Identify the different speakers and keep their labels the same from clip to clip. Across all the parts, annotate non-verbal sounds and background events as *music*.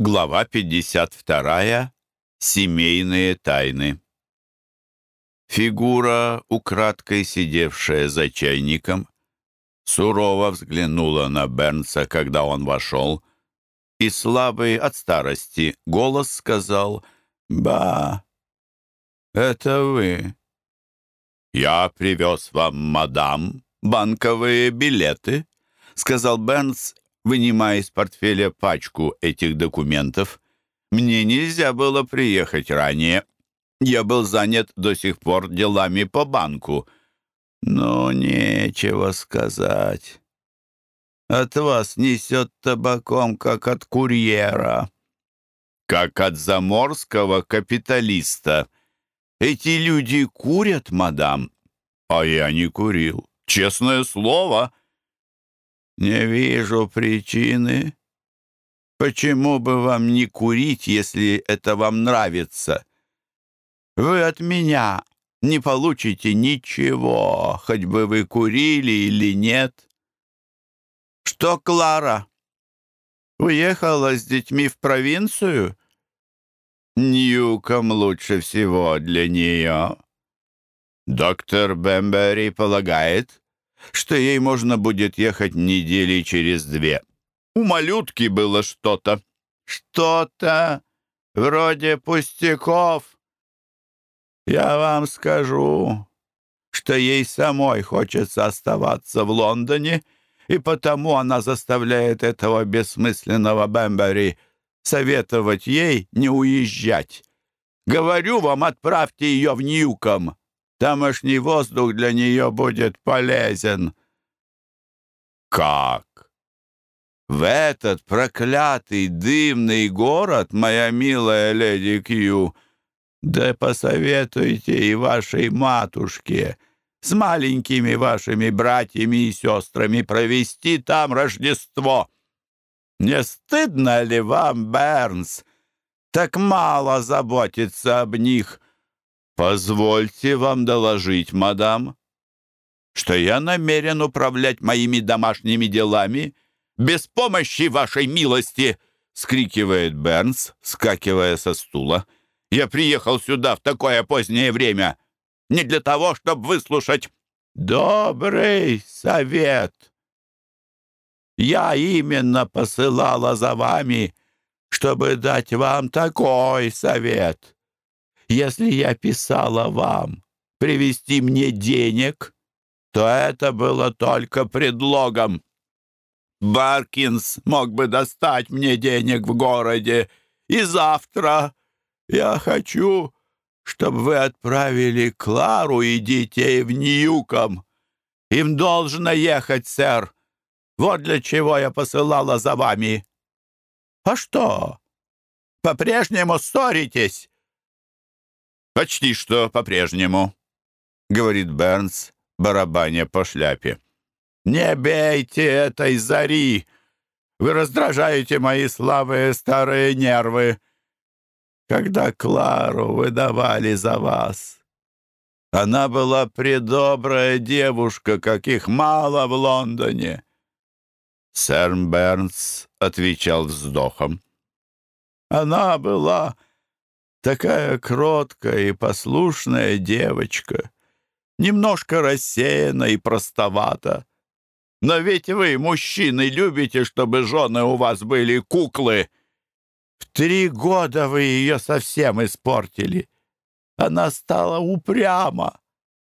Speaker 1: Глава 52. Семейные тайны. Фигура, украдкой сидевшая за чайником, сурово взглянула на Бернса, когда он вошел, и слабый от старости голос сказал «Ба, это вы». «Я привез вам, мадам, банковые билеты», — сказал Бернс вынимая из портфеля пачку этих документов. «Мне нельзя было приехать ранее. Я был занят до сих пор делами по банку. Но нечего сказать. От вас несет табаком, как от курьера, как от заморского капиталиста. Эти люди курят, мадам, а я не курил. Честное слово». «Не вижу причины. Почему бы вам не курить, если это вам нравится? Вы от меня не получите ничего, хоть бы вы курили или нет. Что, Клара, уехала с детьми в провинцию? Ньюком лучше всего для нее. Доктор Бембери полагает, что ей можно будет ехать недели через две. У малютки было что-то. Что-то вроде пустяков. Я вам скажу, что ей самой хочется оставаться в Лондоне, и потому она заставляет этого бессмысленного Бэмбери советовать ей не уезжать. Говорю вам, отправьте ее в Ньюком. Тамошний воздух для нее будет полезен». «Как? В этот проклятый дымный город, моя милая леди Кью, да посоветуйте и вашей матушке с маленькими вашими братьями и сестрами провести там Рождество. Не стыдно ли вам, Бернс, так мало заботиться об них?» «Позвольте вам доложить, мадам, что я намерен управлять моими домашними делами без помощи вашей милости!» — скрикивает Бернс, скакивая со стула. «Я приехал сюда в такое позднее время не для того, чтобы выслушать...» «Добрый совет! Я именно посылала за вами, чтобы дать вам такой совет!» Если я писала вам привезти мне денег, то это было только предлогом. Баркинс мог бы достать мне денег в городе, и завтра я хочу, чтобы вы отправили Клару и детей в Ньюком. Им должно ехать, сэр. Вот для чего я посылала за вами. А что, по-прежнему ссоритесь? «Почти что по-прежнему», — говорит Бернс, барабаня по шляпе. «Не бейте этой зари! Вы раздражаете мои слабые старые нервы. Когда Клару выдавали за вас, она была предобрая девушка, каких мало в Лондоне». Сэр Бернс отвечал вздохом. «Она была Такая кроткая и послушная девочка, немножко рассеяна и простовата. Но ведь вы, мужчины, любите, чтобы жены у вас были куклы. В три года вы ее совсем испортили. Она стала упряма,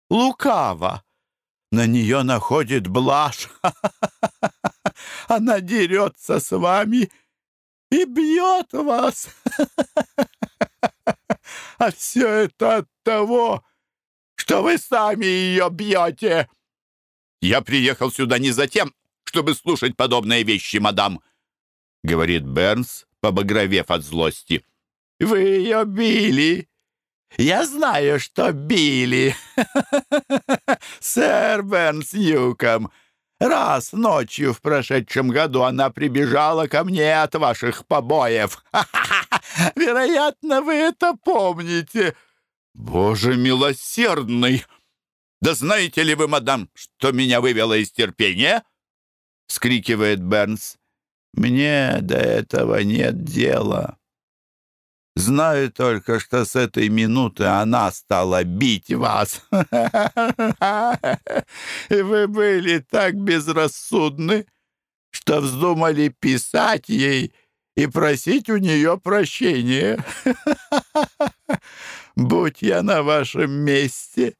Speaker 1: лукава. На нее находит блажь. *laughs* Она дерется с вами и бьет вас. *laughs* А все это от того, что вы сами ее бьете. Я приехал сюда не за тем, чтобы слушать подобные вещи, мадам, — говорит Бернс, побагровев от злости. Вы ее били. Я знаю, что били. *laughs* Сэр Бернс Ньюком. Раз ночью в прошедшем году она прибежала ко мне от ваших побоев. *laughs* Вероятно, вы это помните. Боже милосердный! Да знаете ли вы, мадам, что меня вывело из терпения? Скрикивает Бернс. Мне до этого нет дела. Знаю только, что с этой минуты она стала бить вас. *laughs* И вы были так безрассудны, что вздумали писать ей и просить у нее прощения. *laughs* Будь я на вашем месте,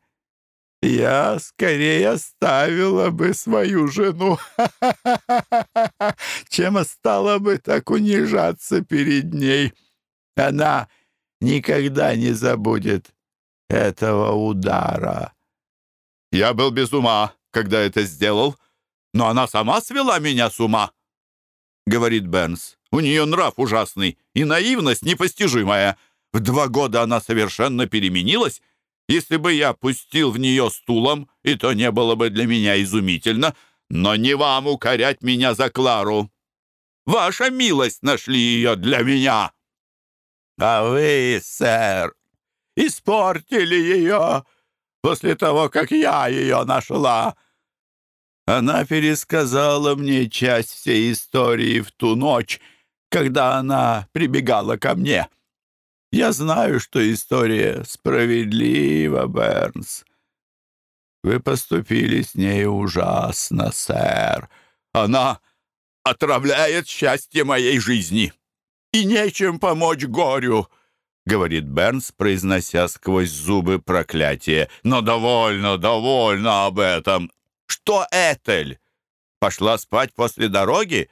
Speaker 1: я скорее оставила бы свою жену, *laughs* чем стала бы так унижаться перед ней. Она никогда не забудет этого удара.
Speaker 2: Я был без ума, когда это сделал, но она сама свела меня с ума, — говорит Бернс. У нее нрав ужасный и наивность непостижимая. В два года она совершенно переменилась. Если бы я пустил в нее стулом, и то не было бы для меня изумительно, но не вам укорять меня за Клару. Ваша милость нашли ее для меня.
Speaker 1: А вы, сэр, испортили ее после того, как я ее нашла. Она пересказала мне часть всей истории в ту ночь, когда она прибегала ко мне. Я знаю, что история справедлива, Бернс. Вы поступили с ней ужасно, сэр.
Speaker 2: Она отравляет счастье моей жизни и нечем помочь горю», — говорит Бернс, произнося сквозь зубы проклятие. «Но довольно, довольно об этом. Что Этель? Пошла спать после дороги?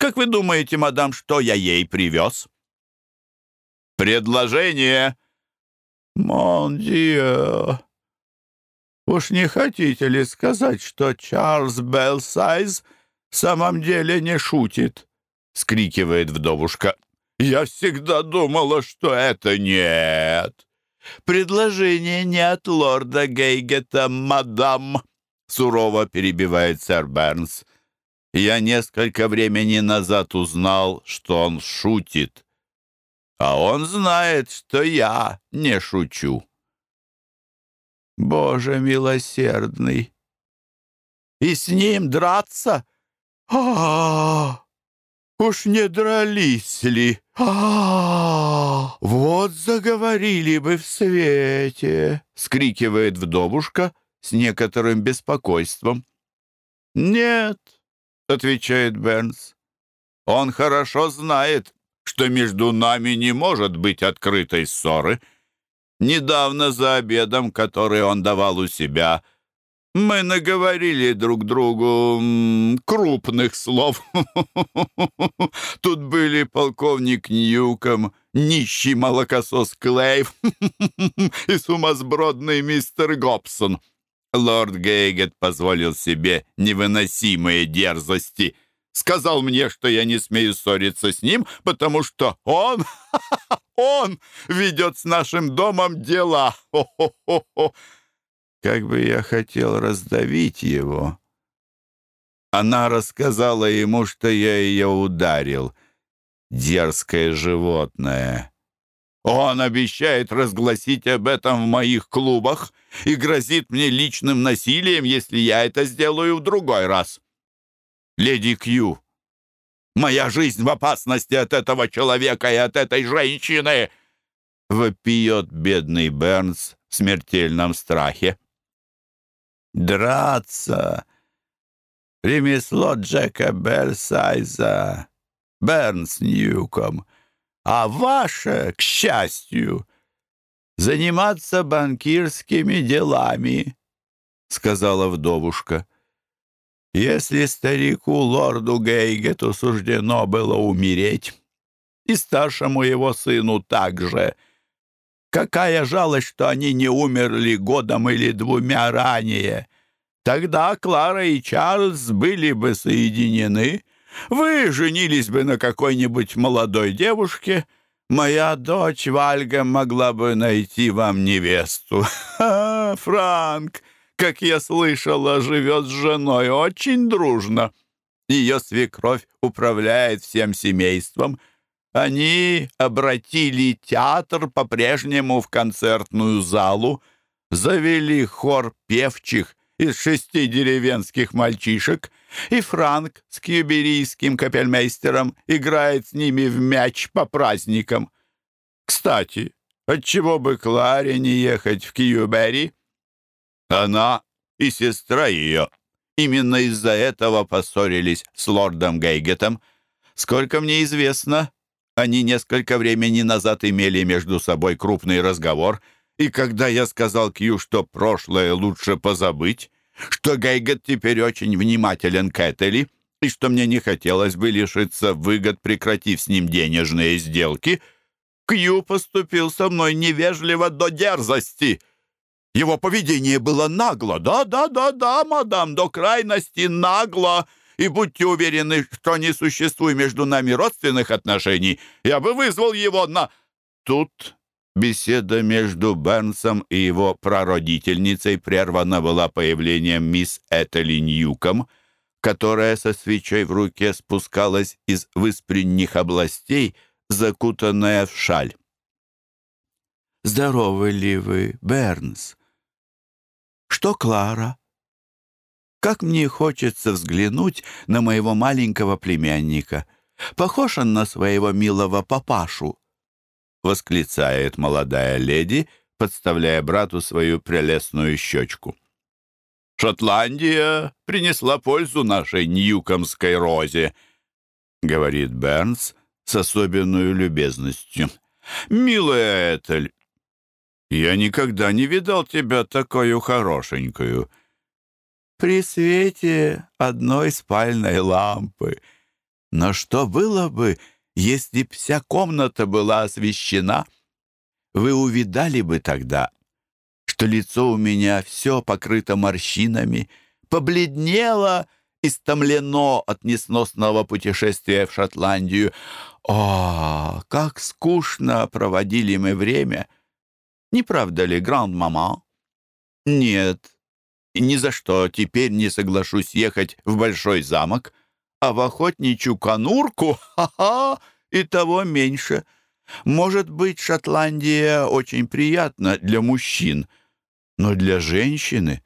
Speaker 2: Как вы думаете, мадам, что я ей привез?» «Предложение!»
Speaker 1: «Мон диeu! Уж не хотите ли сказать, что Чарльз Белсайз в самом деле не шутит?»
Speaker 2: — скрикивает вдовушка. «Я всегда думала, что это нет!»
Speaker 1: «Предложение не от лорда Гейгета, мадам!» — сурово перебивает сэр Бернс. «Я несколько времени назад узнал, что он шутит. А он знает, что я не шучу». «Боже милосердный! И с ним драться? а, -а, -а Уж не дрались ли? А, -а, а Вот заговорили бы в свете!» — скрикивает вдовушка с некоторым беспокойством. «Нет», — отвечает Бернс. «Он хорошо знает, что между нами не может быть открытой ссоры. Недавно за обедом, который он давал у себя, — мы наговорили друг другу крупных слов. *laughs* Тут были полковник Ньюком, нищий молокосос Клейв *laughs* и сумасбродный мистер Гобсон. Лорд Гейгет позволил себе невыносимые дерзости. Сказал мне, что я не смею ссориться с ним, потому что он, *laughs* он ведет с нашим домом дела. Как бы я хотел раздавить его. Она рассказала ему, что я ее ударил. Дерзкое животное. Он обещает разгласить об этом в моих клубах и грозит мне личным насилием, если я это сделаю в другой раз. Леди Кью, моя жизнь в опасности от этого человека и от этой женщины!» Вопиет бедный Бернс в смертельном страхе. Драться. Ремесло Джека Берсайза, Бернс Ньюком. А ваше, к счастью, заниматься банкирскими делами, сказала вдовушка. Если старику лорду Гейгету суждено было умереть, и старшему его сыну также — Какая жалость, что они не умерли годом или двумя ранее. Тогда Клара и Чарльз были бы соединены. Вы женились бы на какой-нибудь молодой девушке. Моя дочь Вальга могла бы найти вам невесту. Ха, Франк, как я слышала, живет с женой очень дружно. Ее свекровь управляет всем семейством — они обратили театр по-прежнему в концертную залу, завели хор певчих из шести деревенских мальчишек И Франк с кьюберийским капельмейстером играет с ними в мяч по праздникам. Кстати, отчего бы Кларе не ехать в Кьюбери? Она и сестра ее именно из-за этого поссорились с лордом Гейгетом. Сколько мне известно, они несколько времени назад имели между собой крупный разговор, и когда я сказал Кью, что прошлое лучше позабыть, что Гейгет теперь очень внимателен к Этели, и что мне не хотелось бы лишиться выгод, прекратив с ним денежные сделки, Кью поступил со мной невежливо до дерзости. Его поведение было нагло. Да-да-да-да, мадам, до крайности нагло. И будьте уверены, что не существует между нами родственных отношений. Я бы вызвал его на... Тут Беседа между Бернсом и его прародительницей прервана была появлением мисс Этели Ньюком, которая со свечой в руке спускалась из выспренних областей, закутанная в шаль. «Здоровы ли вы, Бернс? Что Клара? Как мне хочется взглянуть на моего маленького племянника. Похож он на своего милого папашу?» — восклицает молодая леди, подставляя брату свою прелестную щечку. «Шотландия принесла пользу нашей Ньюкомской розе», — говорит Бернс с особенной любезностью. «Милая Этель, я никогда не видал тебя такую хорошенькую. При свете одной спальной лампы. Но что было бы, если б вся комната была освещена, вы увидали бы тогда, что лицо у меня все покрыто морщинами, побледнело, истомлено от несносного путешествия в Шотландию. О, как скучно проводили мы время! Не правда ли, гранд-мама? Нет, ни за что теперь не соглашусь ехать в Большой замок, а в охотничью конурку, ха-ха, и того меньше. Может быть, Шотландия очень приятна для мужчин, но для женщины...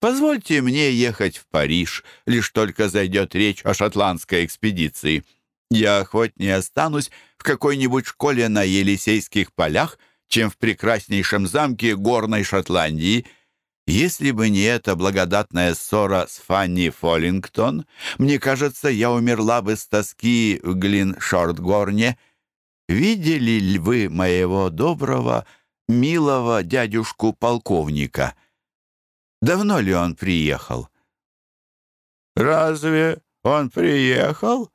Speaker 1: Позвольте мне ехать в Париж, лишь только зайдет речь о шотландской экспедиции. Я охотнее останусь в какой-нибудь школе на Елисейских полях, чем в прекраснейшем замке горной Шотландии — если бы не эта благодатная ссора с Фанни Фоллингтон, мне кажется, я умерла бы с тоски в Глин-Шортгорне. Видели ли вы моего доброго, милого дядюшку-полковника? Давно ли он приехал? «Разве он приехал?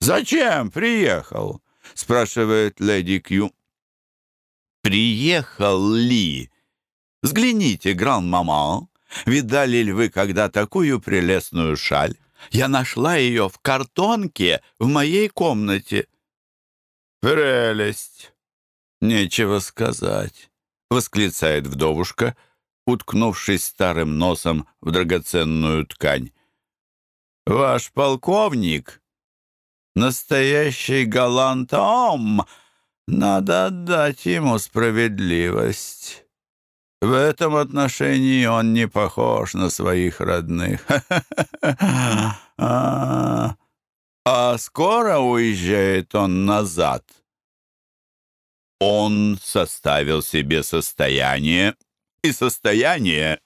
Speaker 1: Зачем приехал?» — спрашивает леди Кью. «Приехал ли?» Взгляните, гран-мама, видали ли вы когда такую прелестную шаль? Я нашла ее в картонке в моей комнате». «Прелесть! Нечего сказать», — восклицает вдовушка, уткнувшись старым носом в драгоценную ткань. «Ваш полковник — настоящий галантом, надо отдать ему справедливость». В этом отношении он не похож на своих родных. *laughs* А, а скоро уезжает он назад. Он составил себе состояние, и состояние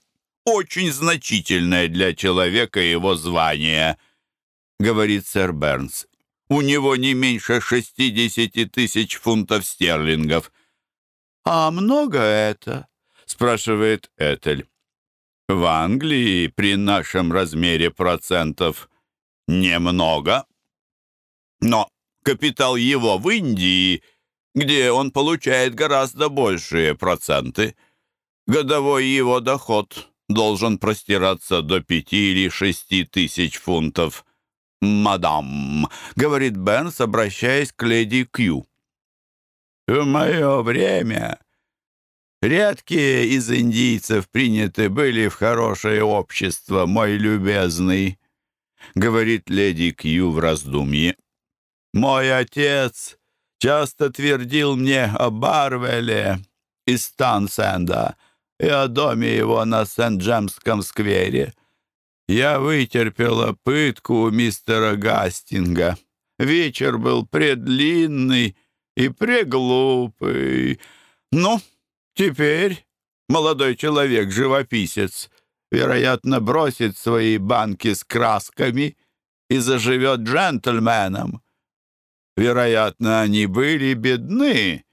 Speaker 1: очень значительное для человека его звания, говорит сэр Бернс. У него не меньше шестидесяти тысяч фунтов стерлингов. А много это? Спрашивает Этель. В Англии при нашем размере процентов немного. Но капитал его в Индии, где он получает гораздо большие проценты. Годовой его доход должен простираться до пяти или шести тысяч фунтов. «Мадам», — говорит Бенс, обращаясь к леди Кью. «В мое время Редкие из индийцев приняты были в хорошее общество, мой любезный, — говорит леди Кью в раздумье. Мой отец часто твердил мне о Барвеле из Тансенда и о доме его на Сент-Джемском сквере. Я вытерпела пытку у мистера Гастинга. Вечер был предлинный и преглупый. Ну, теперь молодой человек-живописец, вероятно, бросит свои банки с красками и заживет джентльменом. Вероятно, они были бедны,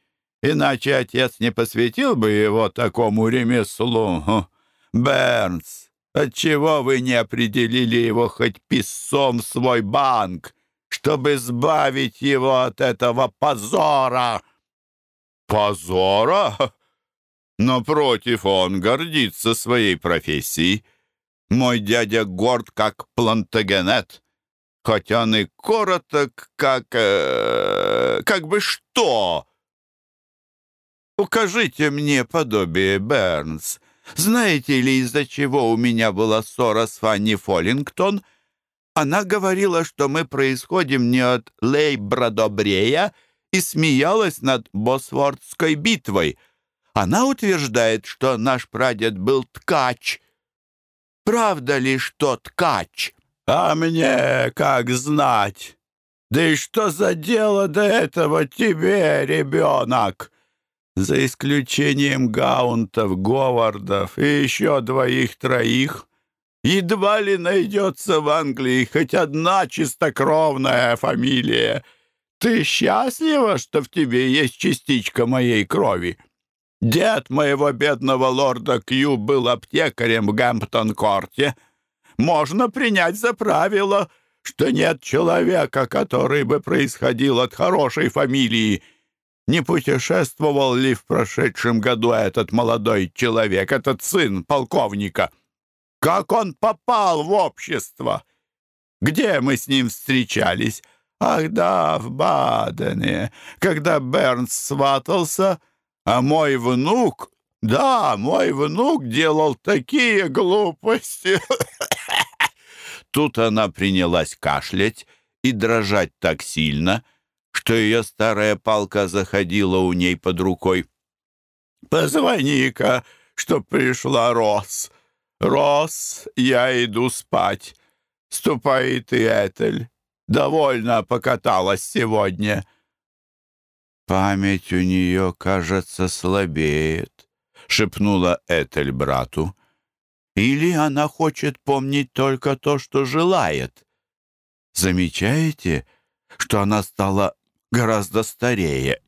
Speaker 1: иначе отец не посвятил бы его такому ремеслу. Бернс, отчего вы не определили его хоть писцом в свой банк, чтобы избавить его от этого позора?»
Speaker 2: «Позора?» Но против он гордится своей профессией. Мой дядя горд, как Плантагенет, хоть он и короток, как... Э, как бы что?
Speaker 1: Укажите мне подобие, Бернс. Знаете ли, из-за чего у меня была ссора с Фанни Фоллингтон? Она говорила, что мы происходим не от Лейбра Добрея и смеялась над Босфордской битвой — она утверждает, что наш прадед был ткач. Правда ли, что ткач? А мне как знать? Да и что за дело до этого тебе, ребенок? За исключением гаунтов, говардов и еще двоих-троих, едва ли найдется в Англии хоть одна чистокровная фамилия. Ты счастлива, что в тебе есть частичка моей крови?» Дед моего бедного лорда Кью был аптекарем в Гэмптон-корте. Можно принять за правило, что нет человека, который бы происходил от хорошей фамилии. Не путешествовал ли в прошедшем году этот молодой человек, этот сын полковника? Как он попал в общество? Где мы с ним встречались? Ах да, в Бадене, когда Бернс сватался — а мой внук, да, мой внук делал такие глупости. *laughs* Тут она принялась кашлять и дрожать так сильно, что ее старая палка заходила у ней под рукой. «Позвони-ка, чтоб пришла Рос. Рос, я иду спать. Ступай ты, Этель. Довольно покаталась сегодня». «Память у нее, кажется, слабеет», — шепнула Этель брату. «Или она хочет помнить только то, что желает. Замечаете, что она стала гораздо старее?»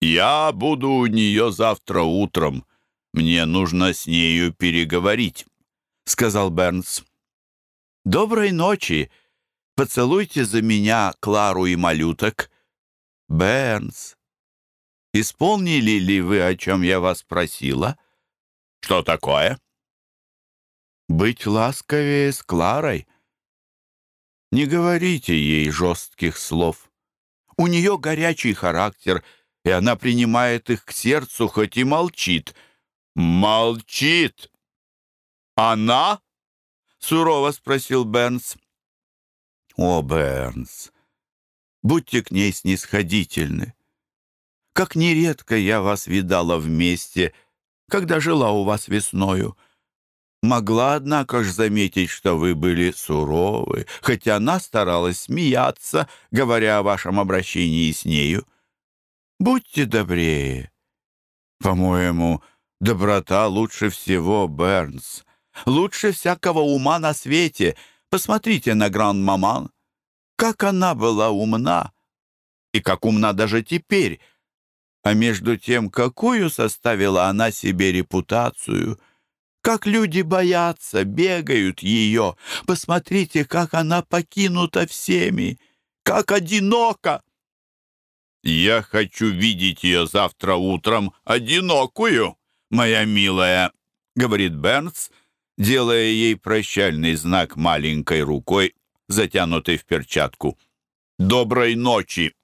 Speaker 1: «Я буду у нее завтра утром. Мне нужно с нею переговорить», — сказал Бернс. «Доброй ночи. Поцелуйте за меня Клару и малюток». Бернс, исполнили ли вы, о чем я вас просила? Что такое? Быть ласковее с Кларой. Не говорите ей жестких слов. У нее горячий характер, и она принимает их к сердцу, хоть и молчит. Молчит! Она? Сурово спросил Бернс. О, Бернс, Будьте к ней снисходительны. Как нередко я вас видала вместе, когда жила у вас весною. Могла, однако ж, заметить, что вы были суровы, хотя она старалась смеяться, говоря о вашем обращении с нею. Будьте добрее. По-моему, доброта лучше всего, Бернс. Лучше всякого ума на свете. Посмотрите на гранд-маман. Как она была умна! И как умна даже теперь! А между тем, какую составила она себе репутацию! Как люди боятся, бегают ее! Посмотрите, как она покинута всеми! Как одинока! «Я хочу видеть ее завтра утром одинокую, моя милая», — говорит Бернс, делая ей прощальный знак маленькой рукой затянутый в перчатку. «Доброй ночи!»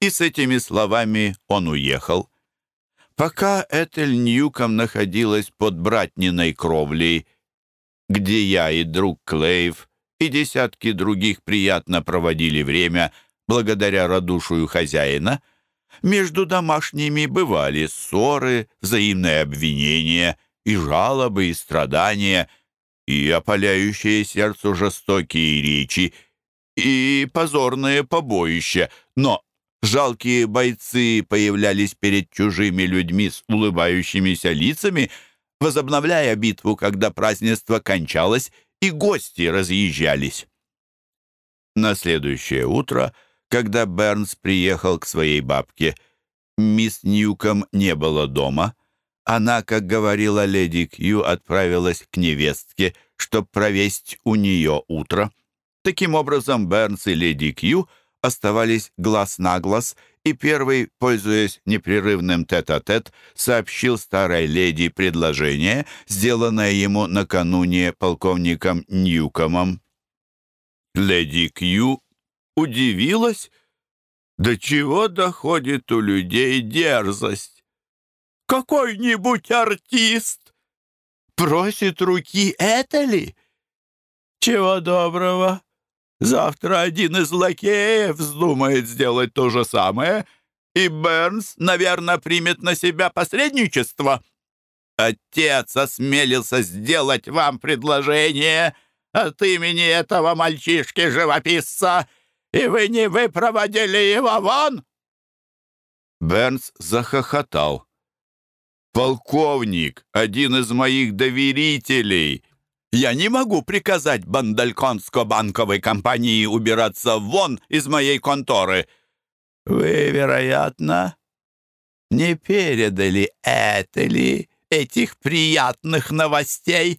Speaker 1: И с этими словами он уехал. Пока Этель Ньюком находилась под братниной кровлей, где я и друг Клейв и десятки других приятно проводили время благодаря радушию хозяина, между домашними бывали ссоры, взаимные обвинения и жалобы и страдания — и опаляющие сердцу жестокие речи, и позорные побоища, но жалкие бойцы появлялись перед чужими людьми с улыбающимися лицами, возобновляя битву, когда празднество кончалось и гости разъезжались. На следующее утро, когда Бернс приехал к своей бабке, мисс Ньюком не было дома. Она, как говорила леди Кью, отправилась к невестке, чтобы провесть у нее утро. Таким образом, Бернс и леди Кью оставались глаз на глаз, и первый, пользуясь непрерывным тет-а-тет, -тет, сообщил старой леди предложение, сделанное ему накануне полковником Ньюкомом. Леди Кью удивилась, до чего доходит у людей дерзость. Какой-нибудь артист просит руки это ли? Чего доброго? Завтра один из лакеев вздумает сделать то же самое, и Бернс, наверное, примет на себя посредничество. Отец осмелился сделать вам предложение от имени этого мальчишки-живописца, и вы не выпроводили его вон!» Бернс захохотал. «Полковник, один из моих доверителей, я не могу приказать Бандальконско-банковой компании убираться вон из моей конторы. Вы, вероятно, не передали Этели этих приятных новостей?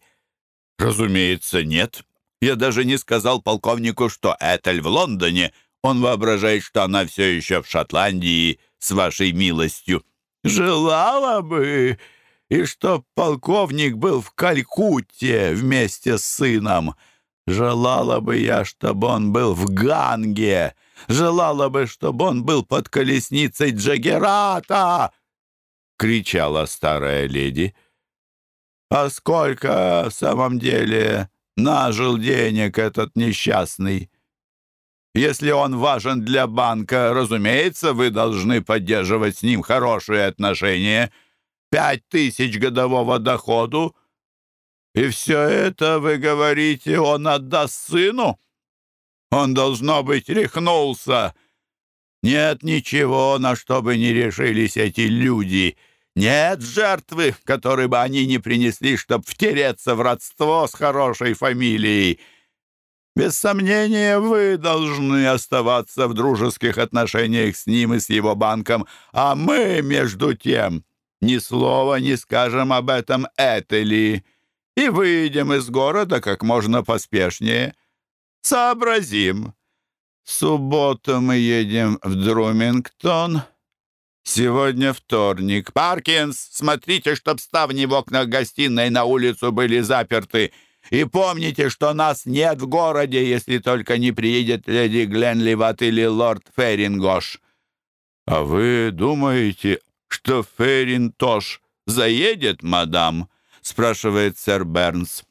Speaker 1: Разумеется, нет. Я даже не сказал полковнику, что Этель в Лондоне. Он воображает, что она все еще в Шотландии с вашей милостью. Желала бы, и чтоб полковник был в Калькутте вместе с сыном. Желала бы я, чтобы он был в Ганге. Желала бы, чтобы он был под колесницей Джагерата!» — кричала старая леди. «А сколько в самом деле нажил денег этот несчастный?» Если он важен для банка, разумеется, вы должны поддерживать с ним хорошие отношения пять тысяч годового доходу, и все это, вы говорите, он отдаст сыну? Он, должно быть, рехнулся. Нет ничего, на что бы не решились эти люди. Нет жертвы, которой бы они не принесли, чтобы втереться в родство с хорошей фамилией. Без сомнения, вы должны оставаться в дружеских отношениях с ним и с его банком, а мы, между тем, ни слова не скажем об этом Этели и выйдем из города как можно поспешнее. Сообразим. Субботу мы едем в Друмингтон. Сегодня вторник. Паркинс, смотрите, чтоб ставни в окнах гостиной на улицу были заперты. И помните, что нас нет в городе, если только не приедет леди Гленливат или лорд Ферингош. А вы думаете что Ферринтош заедет, мадам?» — спрашивает сэр Бернс.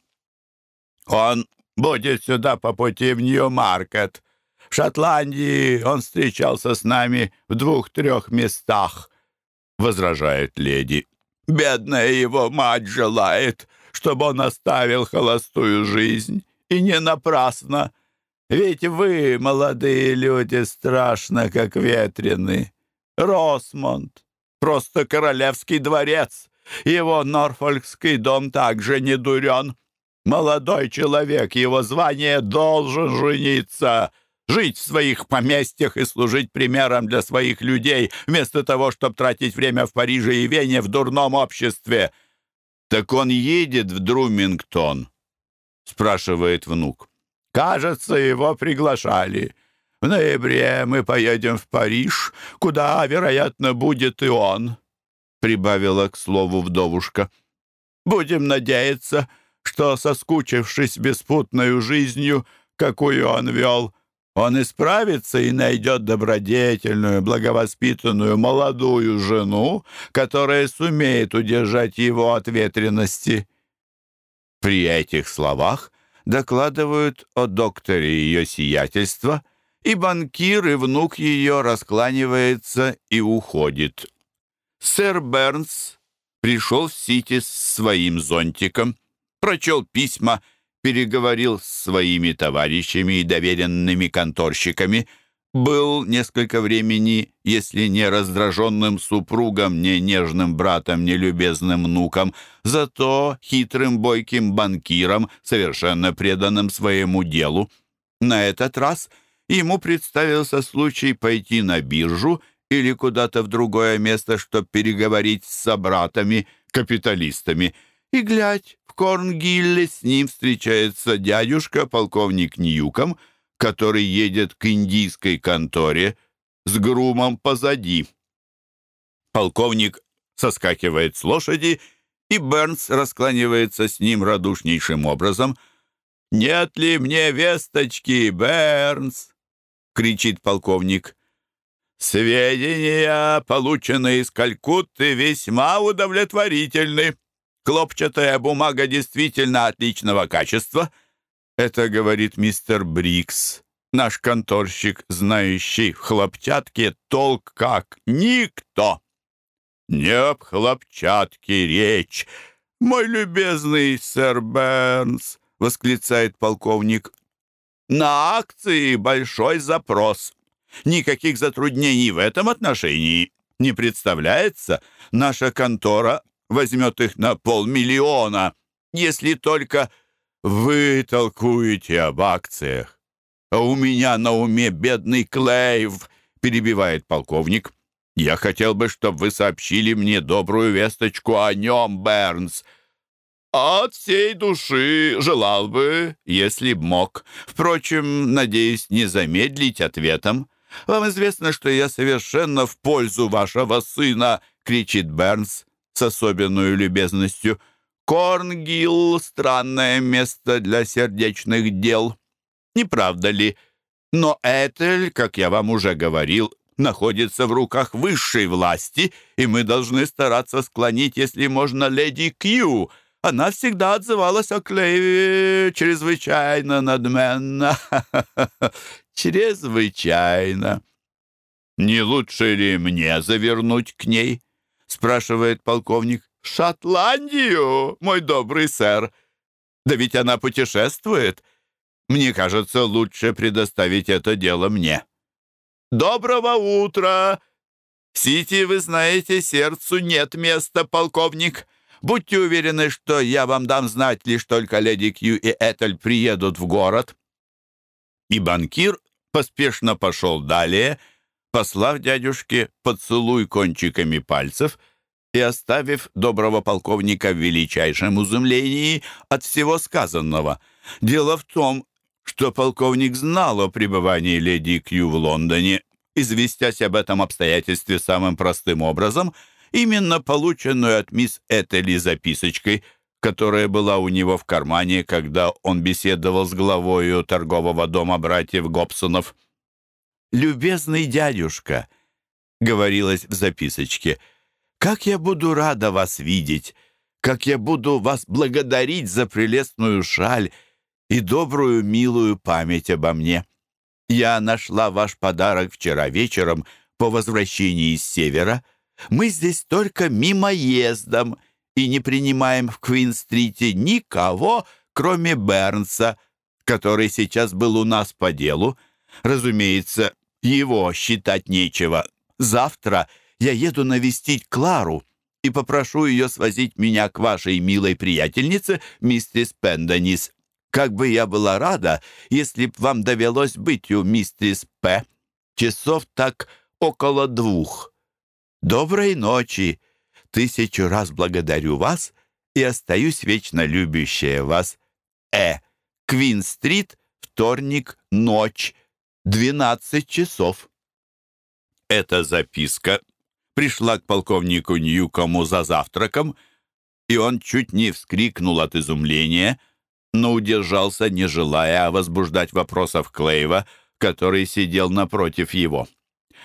Speaker 1: «Он будет сюда по пути в Нью-Маркет. В Шотландии он встречался с нами в двух-трех местах», — возражает леди. «Бедная его мать желает, чтобы он оставил холостую жизнь, и не напрасно. Ведь вы, молодые люди, страшно как ветрены. Росмонд, Просто королевский дворец. Его Норфолкский дом также не дурен. Молодой человек, его звание должен жениться, жить в своих поместьях и служить примером для своих людей, вместо того, чтобы тратить время в Париже и Вене в дурном обществе. «Так он едет в Друмингтон?» — спрашивает внук. «Кажется, его приглашали». В ноябре мы поедем в Париж, куда, вероятно, будет и он», — прибавила к слову вдовушка. «Будем надеяться, что, соскучившись беспутной жизнью, какую он вел, он исправится и найдет добродетельную, благовоспитанную, молодую жену, которая сумеет удержать его от ветренности». При этих словах докладывают о докторе ее сиятельства — и банкир, и внук ее раскланивается и уходит. Сэр Бернс пришел в Сити с своим зонтиком, прочел письма переговорил с своими товарищами и доверенными конторщиками, был несколько времени, если не раздраженным супругом, не нежным братом, не любезным внуком, зато хитрым бойким банкиром, совершенно преданным своему делу. На этот раз ему представился случай пойти на биржу или куда-то в другое место, чтобы переговорить с собратами, капиталистами. И, глядь, Корнгилле с ним встречается дядюшка, полковник Ньюком, который едет к индийской конторе с грумом позади. Полковник соскакивает с лошади, и Бернс раскланивается с ним радушнейшим образом. «Нет ли мне весточки, Бернс?» — кричит полковник. «Сведения, полученные из Калькутты, весьма удовлетворительны. Хлопчатая бумага действительно отличного качества». Это говорит мистер Брикс, наш конторщик, знающий в хлопчатке толк как никто. «Не об хлопчатке речь, мой любезный сэр Бернс», — восклицает полковник. «На акции большой запрос. Никаких затруднений в этом отношении не представляется. Наша контора возьмет их на полмиллиона, если только вы толкуете об акциях. А у меня на уме бедный Клейв, перебивает полковник. Я хотел бы, чтобы вы сообщили мне добрую весточку о нем, Бернс. От всей души желал бы, если б мог. Впрочем, надеюсь не замедлить ответом. «Вам известно, что я совершенно в пользу вашего сына!» — кричит Бернс с особенной любезностью. «Корнгилл — странное место для сердечных дел. Не правда ли? Но Этель, как я вам уже говорил, находится в руках высшей власти, и мы должны стараться склонить, если можно, леди Кью. Она всегда отзывалась о Клейве чрезвычайно надменно. *laughs* чрезвычайно. «Не лучше ли мне завернуть к ней?» — спрашивает полковник. «Шотландию, мой добрый сэр! Да ведь она путешествует. Мне кажется, лучше предоставить это дело мне». «Доброго утра! Сити, вы знаете, сердцу нет места, полковник. Будьте уверены, что я вам дам знать, лишь только леди Кью и Этель приедут в город». И банкир поспешно пошел далее, послав дядюшке поцелуй кончиками пальцев и оставив доброго полковника в величайшем изумлении от всего сказанного. Дело в том, что полковник знал о пребывании леди Кью в Лондоне, известясь об этом обстоятельстве самым простым образом, именно полученную от мисс Этели записочкой – которая была у него в кармане, когда он беседовал с главою торгового дома братьев Гобсонов. «Любезный дядюшка», — говорилось в записочке, — «как я буду рада вас видеть, как я буду вас благодарить за прелестную шаль и добрую, милую память обо мне. Я нашла ваш подарок вчера вечером по возвращении из севера. Мы здесь только мимоездом, и не принимаем в Квин-стрите никого, кроме Бернса, который сейчас был у нас по делу. Разумеется, его считать нечего. Завтра я еду навестить Клару и попрошу ее свозить меня к вашей милой приятельнице, мистерс Пенденис. Как бы я была рада, если б вам довелось быть у мистерс П. Часов так около двух. Доброй ночи, Тысячу раз благодарю вас и остаюсь вечно любящая вас. Э. Квин-стрит, вторник, ночь, 12 часов. Эта записка пришла к полковнику Ньюкому за завтраком, и он чуть не вскрикнул от изумления, но удержался, не желая возбуждать вопросов Клейва, который сидел напротив его.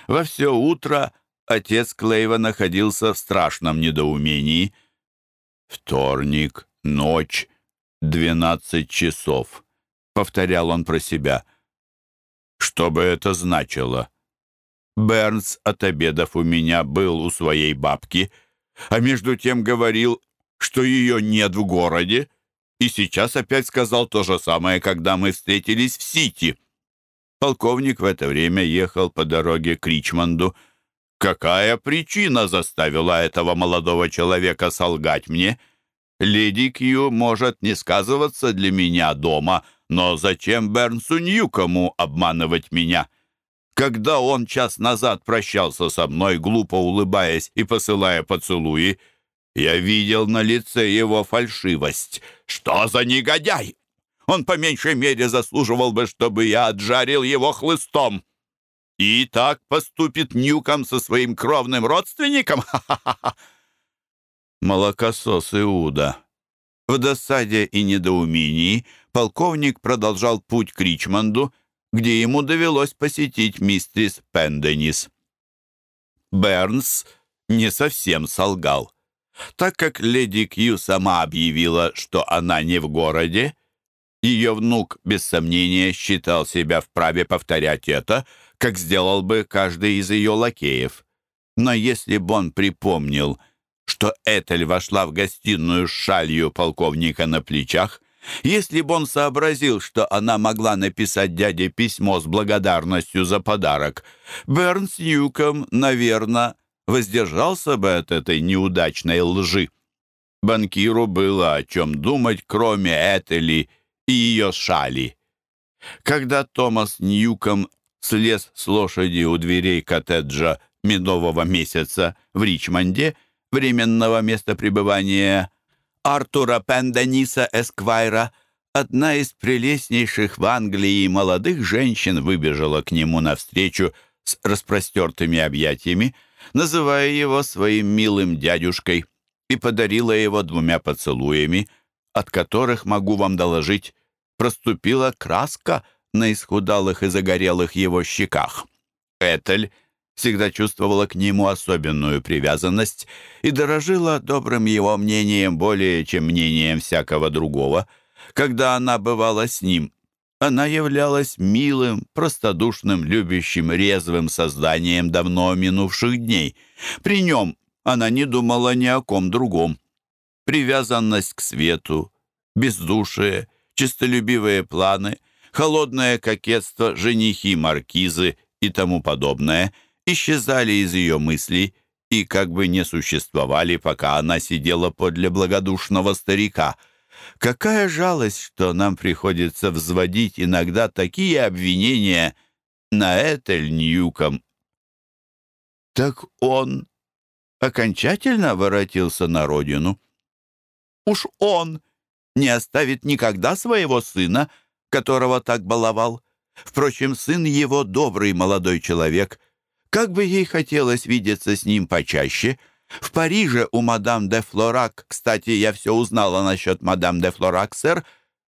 Speaker 1: Во все утро Отец Клейва находился в страшном недоумении. «Вторник, ночь, двенадцать часов», — повторял он про себя. «Что бы это значило?» Бернс от обедов у меня был у своей бабки, а между тем говорил, что ее нет в городе,
Speaker 2: И сейчас опять сказал то же самое, когда мы встретились в Сити. Полковник в это время ехал по дороге к Ричмонду. Какая причина заставила этого молодого человека солгать мне? Леди Кью может не сказываться для меня дома, но зачем Бернсу Ньюкому обманывать меня? Когда он час назад прощался со мной, глупо улыбаясь и посылая поцелуи, я видел на лице его фальшивость. Что за негодяй! Он по меньшей мере заслуживал бы, чтобы я отжарил его хлыстом. И так поступит Ньюком со своим кровным родственником? *laughs*
Speaker 1: Молокосос Иуда. В досаде и недоумении полковник продолжал путь к Ричмонду, где ему довелось посетить мистерис Пенденис. Бернс не совсем солгал. Так как леди Кью сама объявила, что она не в городе, ее внук, без сомнения, считал себя вправе повторять это, как сделал бы каждый из ее лакеев. Но если бы он припомнил, что Этель вошла в гостиную с шалью полковника на плечах, если бы он сообразил, что она могла написать дяде письмо с благодарностью за подарок, Бернс Ньюком, наверное, воздержался бы от этой неудачной лжи. Банкиру было о чем думать, кроме Этели и ее шали. Когда Томас Ньюком слез с лошади у дверей коттеджа медового месяца в Ричмонде, временного места пребывания Артура Пендениса Эсквайра, одна из прелестнейших в Англии молодых женщин выбежала к нему навстречу с распростертыми объятиями, называя его своим милым дядюшкой, и подарила его двумя поцелуями, от которых, могу вам доложить, проступила краска на исхудалых и загорелых его щеках. Этель всегда чувствовала к нему особенную привязанность и дорожила добрым его мнением более, чем мнением всякого другого. Когда она бывала с ним, она являлась милым, простодушным, любящим, резвым созданием давно минувших дней. При нем она не думала ни о ком другом. Привязанность к свету, бездушие, честолюбивые планы, холодное кокетство, женихи, маркизы и тому подобное исчезали из ее мыслей и как бы не существовали, пока она сидела подле благодушного старика — Какая жалость, что нам приходится взводить иногда такие обвинения на Этель Ньюком. Так он окончательно воротился на родину. Уж он не оставит никогда своего сына, которого так баловал. Впрочем, сын его добрый молодой человек. Как бы ей хотелось видеться с ним почаще — в Париже у мадам де Флорак, кстати, я все узнала насчет мадам де Флорак, сэр,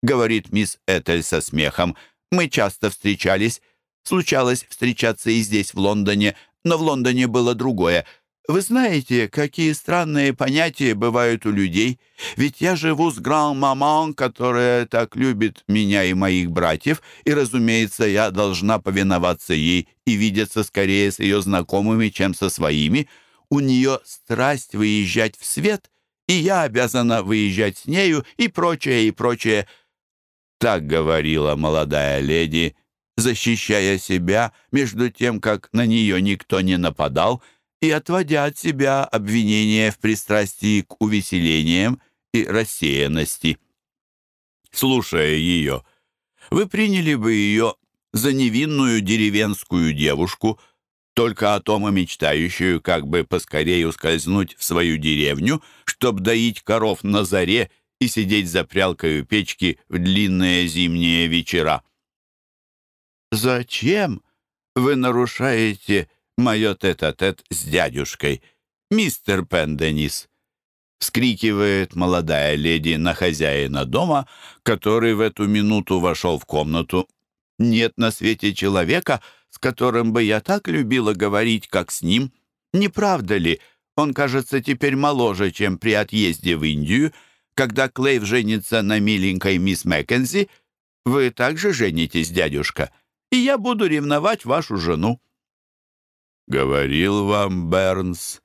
Speaker 1: говорит мисс Этель со смехом. Мы часто встречались. Случалось встречаться и здесь, в Лондоне, но в Лондоне было другое. Вы знаете, какие странные понятия бывают у людей? Ведь я живу с гран-маман, которая так любит меня и моих братьев, и, разумеется, я должна повиноваться ей и видеться скорее с ее знакомыми, чем со своими у нее страсть выезжать в свет, и я обязана выезжать с нею, и прочее, и прочее». Так говорила молодая леди, защищая себя, между тем, как на нее никто не нападал, и отводя от себя обвинения в пристрастии к увеселениям и рассеянности. Слушая ее, вы приняли бы ее за невинную деревенскую девушку — только о том и мечтающую, как бы поскорее ускользнуть в свою деревню, чтоб доить коров на заре и сидеть за прялкой у печки в длинные зимние вечера. «Зачем вы нарушаете мое тет-а-тет -тет с дядюшкой, мистер Пенденис?» вскрикивает молодая леди на хозяина дома, который в эту минуту вошел в комнату. «Нет на свете человека, с которым бы я так любила говорить, как с ним. Не правда ли? Он, кажется, теперь моложе, чем при отъезде в Индию. Когда Клейв женится на миленькой мисс Маккензи, вы также женитесь, дядюшка, и я буду ревновать вашу жену». «Говорил вам Бернс,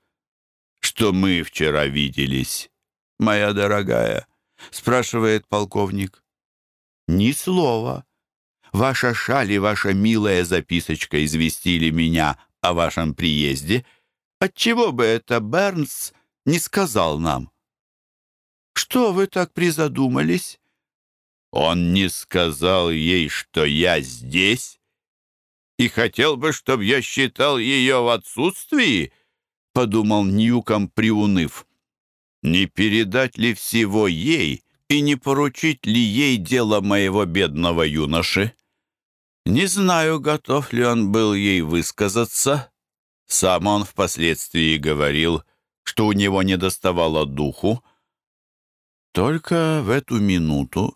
Speaker 1: что мы вчера виделись, моя дорогая», — спрашивает полковник. «Ни слова. Ваша шаль и ваша милая записочка известили меня о вашем приезде. Отчего бы это Бернс не сказал нам?» «Что вы так призадумались?»
Speaker 2: «Он не сказал ей, что я здесь, и хотел бы, чтобы я считал ее в отсутствии», — подумал Ньюком, приуныв. «Не передать ли всего ей и не поручить ли ей дело моего бедного юноши?» Не знаю, готов ли он был ей высказаться. Сам он впоследствии говорил, что у него не доставало духу. Только в эту минуту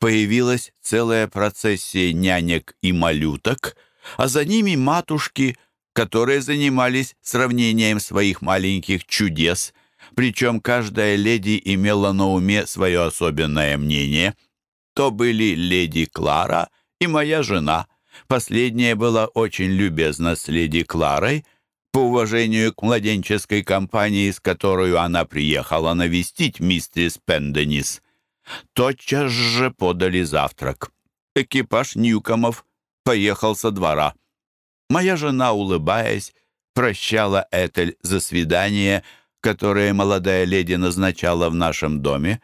Speaker 2: появилась целая процессия нянек и малюток, а за ними матушки, которые занимались сравнением своих маленьких чудес, причем каждая леди имела на уме свое особенное мнение. То были леди Клара и моя жена. Последняя была очень любезна с леди Кларой, по уважению к младенческой компании, с которой она приехала навестить мистерис Пенденис. Тотчас же подали завтрак. Экипаж Ньюкомов поехал со двора. Моя жена, улыбаясь, прощала Этель за свидание, которое молодая леди назначала в нашем доме.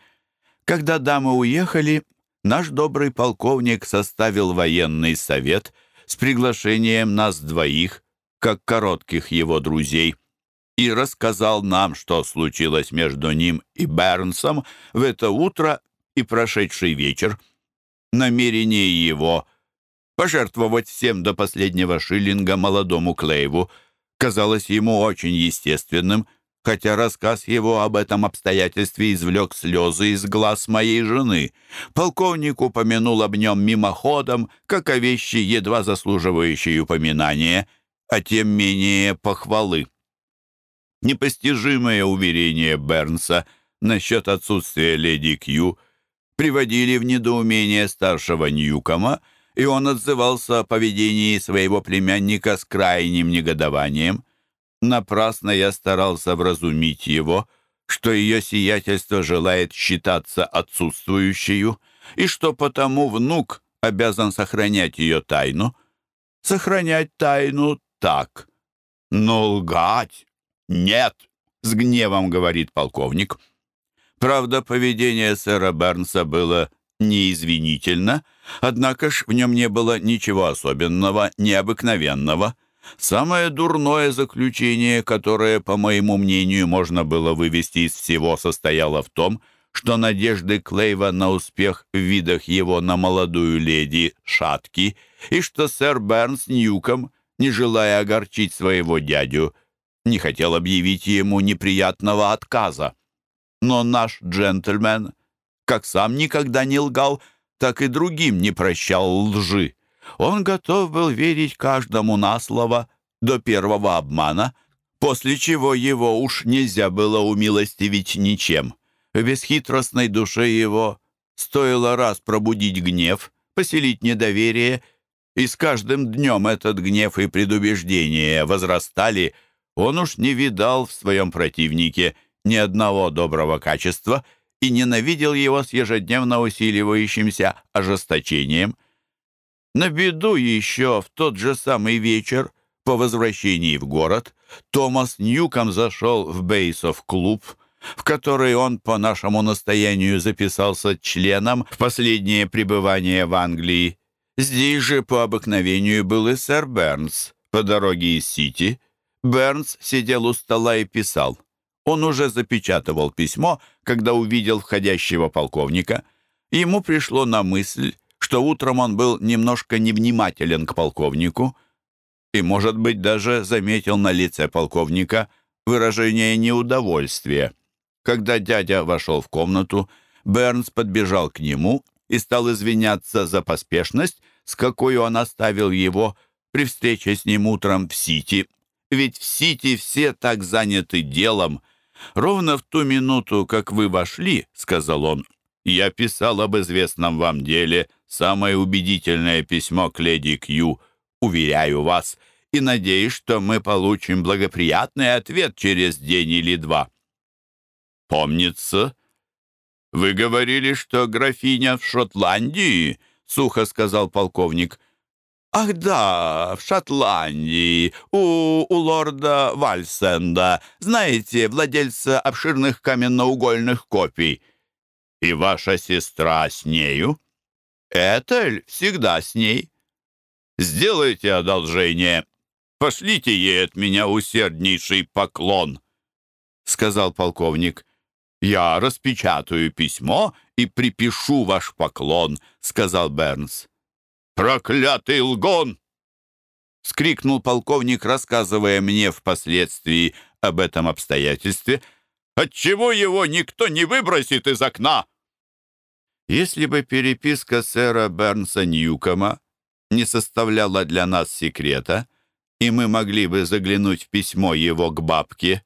Speaker 2: Когда дамы уехали, наш добрый полковник составил военный совет с приглашением нас двоих, как коротких его друзей, и рассказал нам, что случилось между ним и Бернсом в это утро и прошедший вечер. Намерение его пожертвовать всем до последнего шиллинга молодому Клейву казалось ему очень естественным, хотя рассказ его об этом обстоятельстве извлек слезы из глаз моей жены. Полковник упомянул об нем мимоходом, как о вещи, едва заслуживающей упоминания, а тем менее похвалы. Непостижимое уверение Бернса насчет отсутствия леди Кью приводили в недоумение старшего Ньюкома, и он отзывался о поведении своего племянника с крайним негодованием. Напрасно я старался вразумить его, что ее сиятельство желает считаться отсутствующей, и что потому внук обязан сохранять ее тайну. Сохранять тайну так, но лгать нет, с гневом говорит полковник. Правда, поведение сэра Бернса было неизвинительно, однако ж в нем не было ничего особенного, необыкновенного. Самое дурное заключение, которое, по моему мнению, можно было вывести из всего, состояло в том, что надежды Клейва на успех в видах его на молодую леди шатки, и что сэр Бернс Ньюком, не желая огорчить своего дядю, не хотел объявить ему неприятного отказа. Но наш джентльмен, как сам никогда не лгал, так и другим не прощал лжи. Он готов был верить каждому на слово до первого обмана, после чего его уж нельзя было умилостивить ничем. В бесхитростной душе его стоило раз пробудить гнев, поселить недоверие, и с каждым днем этот гнев и предубеждение возрастали, он уж не видал в своем противнике ни одного доброго качества и ненавидел его с ежедневно усиливающимся ожесточением. На беду еще в тот же самый вечер, по возвращении в город, Томас Ньюком зашел в Бейсов-клуб, в который он по нашему настоянию записался членом в последнее пребывание в Англии. Здесь же по обыкновению был и сэр Бернс по дороге из Сити. Бернс сидел у стола и писал. Он уже запечатывал письмо, когда увидел входящего полковника. Ему пришло на мысль, что утром он был немножко невнимателен к полковнику и, может быть, даже заметил на лице полковника выражение неудовольствия. Когда дядя вошел в комнату, Бернс подбежал к нему и стал извиняться за поспешность, с какой он оставил его при встрече с ним утром в Сити. Ведь в Сити все так заняты делом. Ровно в ту минуту, как вы вошли, — сказал он, — я писал об известном вам деле самое убедительное письмо к леди Кью, уверяю вас, и надеюсь, что мы получим благоприятный ответ через день или два. Помнится,
Speaker 1: «Вы говорили, что графиня в Шотландии?» — сухо сказал полковник. «Ах да, в Шотландии, у, у лорда Вальсенда, знаете, владельца обширных каменноугольных копий. И ваша сестра с нею? Этель всегда с ней. Сделайте одолжение, пошлите ей от меня усерднейший поклон», — сказал полковник. «Я распечатаю письмо и припишу ваш поклон», — сказал Бернс. «Проклятый лгон!» — скрикнул полковник, рассказывая мне впоследствии об этом обстоятельстве. «Отчего его никто не выбросит из окна?» Если бы переписка сэра Бернса Ньюкома не составляла для нас секрета, и мы могли бы заглянуть в письмо его к бабке,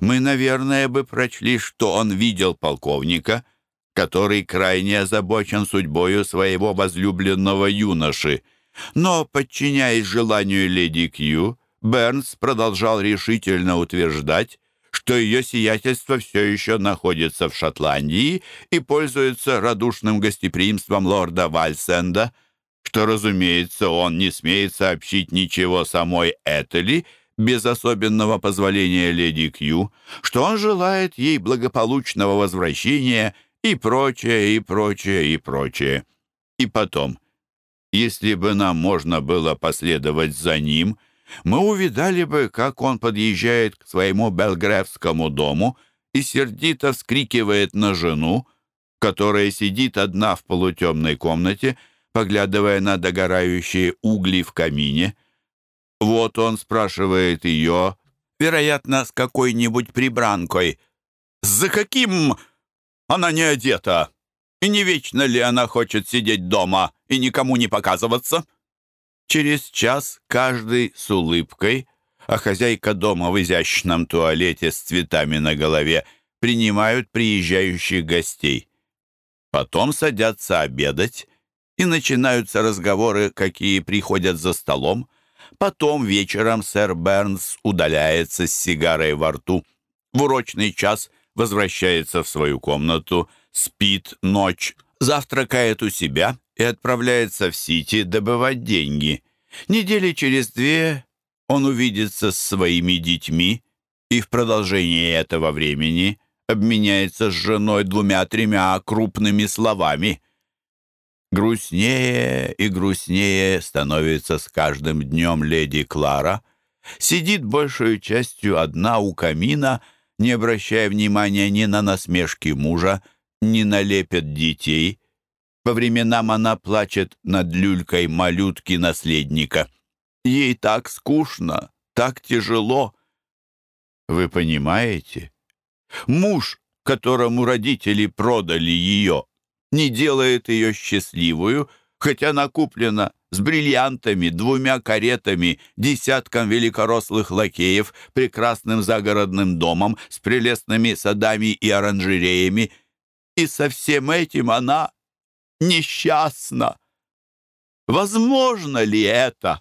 Speaker 1: мы, наверное, бы прочли, что он видел полковника — который крайне озабочен судьбою своего возлюбленного юноши. Но, подчиняясь желанию леди Кью, Бернс продолжал решительно утверждать, что ее сиятельство все еще находится в Шотландии и пользуется радушным гостеприимством лорда Вальсенда, что, разумеется, он не смеет сообщить ничего самой Этели без особенного позволения леди Кью, что он желает ей благополучного возвращения – и прочее, и прочее, и прочее. И потом, если бы нам можно было последовать за ним, мы увидали бы, как он подъезжает к своему белгревскому дому и сердито вскрикивает на жену, которая сидит одна в полутемной комнате, поглядывая на догорающие угли в камине. Вот он спрашивает ее, вероятно, с какой-нибудь прибранкой, «За каким она не одета. И не вечно ли она хочет сидеть дома и никому не показываться? Через час каждый с улыбкой, а хозяйка дома в изящном туалете с цветами на голове принимают приезжающих гостей. Потом садятся обедать, и начинаются разговоры, какие приходят за столом. Потом вечером сэр Бернс удаляется с сигарой во рту. В урочный час возвращается в свою комнату, спит ночь, завтракает у себя и отправляется в Сити добывать деньги. Недели через две он увидится с своими детьми и в продолжении этого времени обменяется с женой двумя-тремя крупными словами. Грустнее и грустнее становится с каждым днем леди Клара, сидит большую частью одна у камина — не обращая внимания ни на насмешки мужа, ни на лепет детей. По временам она плачет над люлькой малютки-наследника. Ей так скучно, так тяжело. Вы понимаете? Муж, которому родители продали ее, не делает ее счастливую, хотя накуплена с бриллиантами, двумя каретами, десятком великорослых лакеев, прекрасным загородным домом, с прелестными садами и оранжереями. И со всем этим она несчастна. Возможно ли это?